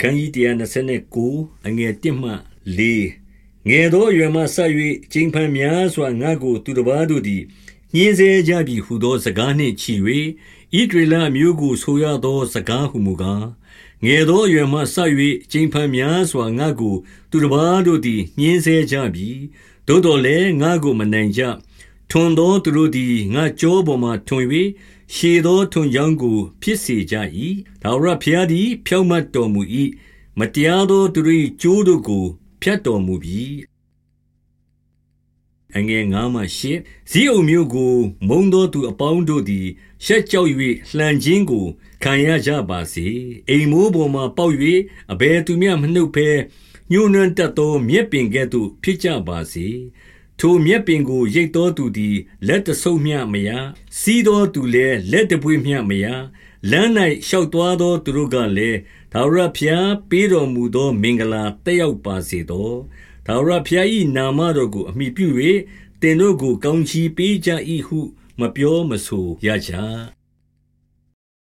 ခန်းကြီး129အငယ်1မှ4ငယ်သောအရွယ်မှဆက်၍ကျင်းဖန်များစွာငါကို သူတစ်ပါးတို့သည်ညင်းစေကြပြီဟုသောစကားနှင့်ချီ၍ဤဒေလမျိုးကိုဆိုရသောစကားဟုမူကားငယ်သောအရွယ်မှဆက်၍ကျင်းဖန်များစွာငါကို သူတစ်ပါးတို့သည်ညင်းစေကြပြီသို့တော်လည်းငါကိုမနိုင်ကြ ထွန်သောသူတို့သည် ငါကြောပေါ်မှထွန်၍ရှေသောထွန်ကြောင်းကို ဖြစ်စေကြ၏။ဒါဝရဘုရားသည် ဖြောင့်မတ်တော်မူ၏။မတရားသောသူတို့၏ကြိုးတို့ကို ဖြတ်တော်မူပြီ။အငယ်9မှ10ဇီးအုံမျိုးကို မုံသောသူအပေါင်းတို့သည် ရှက်ကြောက်၍လှန်ခြင်းကို ခံရကြပါစေ။အိမ်မိုးပေါ်မှပေါက်၍အဘယ်သူမျှ မနှုတ်ဘဲ ညှိုးနွမ်းတတ်သော မြက်ပင်ကဲ့သို့ ဖြစ်ကြပါစေ။ ထိုမြက်ပင်ကို ရိတ်သောသူသည် လက်တဆုပ်မျှမရ။စီးသောသူလည်း လက်တပွေ့မျှမရ။လမ်း၌ရှောက်သွားသော သူတို့ကလည်း၊ထာဝရဘုရားပေးတော်မူသော မင်္ဂလာသက်ရောက်ပါစေသော။ထာဝရဘုရား၏နာမတော်ကို အမှီပြု၍သင်တို့ကို ကောင်းကြီးပေးကြ၏ဟု မပြောမဆိုရကြ။